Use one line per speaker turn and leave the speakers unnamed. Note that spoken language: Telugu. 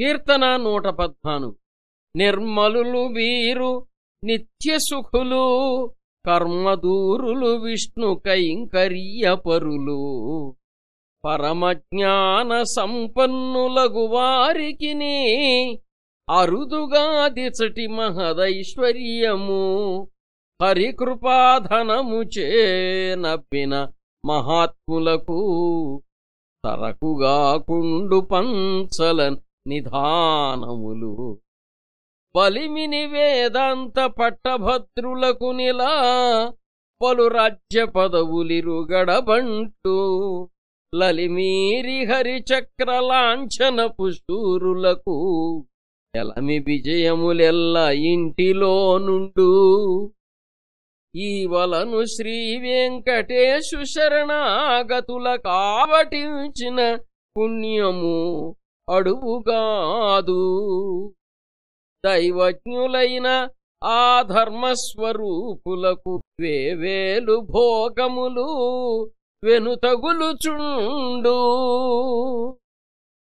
కీర్తన నూట పద్నాలుగు. నిర్మలులు వీరు నిత్యసుఖులు కర్మదూరులు విష్ణు కైంకర్యపరులు పరమజ్ఞాన సంపన్నులగువారికి అరుదుగా దిచటి మహదైశ్వర్యము. హరికృపాధనము చేనప్పిన మహాత్ములకు తరకుగా కుండు పంచలన్ నిధానములు. బలిమిని వేదాంత పట్టభద్రులకు నిలా పలు రాజ్య పదవులిరుగడబంటూ లలిమీరి హరిచక్ర లాంఛన పుషూరులకు ఎలమి విజయములెల్ల ఇంటిలో నుండు. ఈ వలను శ్రీ వెంకటేశు శరణాగతుల కావటించిన పుణ్యము అడువుగాదు. దైవజ్ఞులైన ఆ ధర్మస్వరూపులకు వేవేలు భోగములు వెనుతగులుచుండు.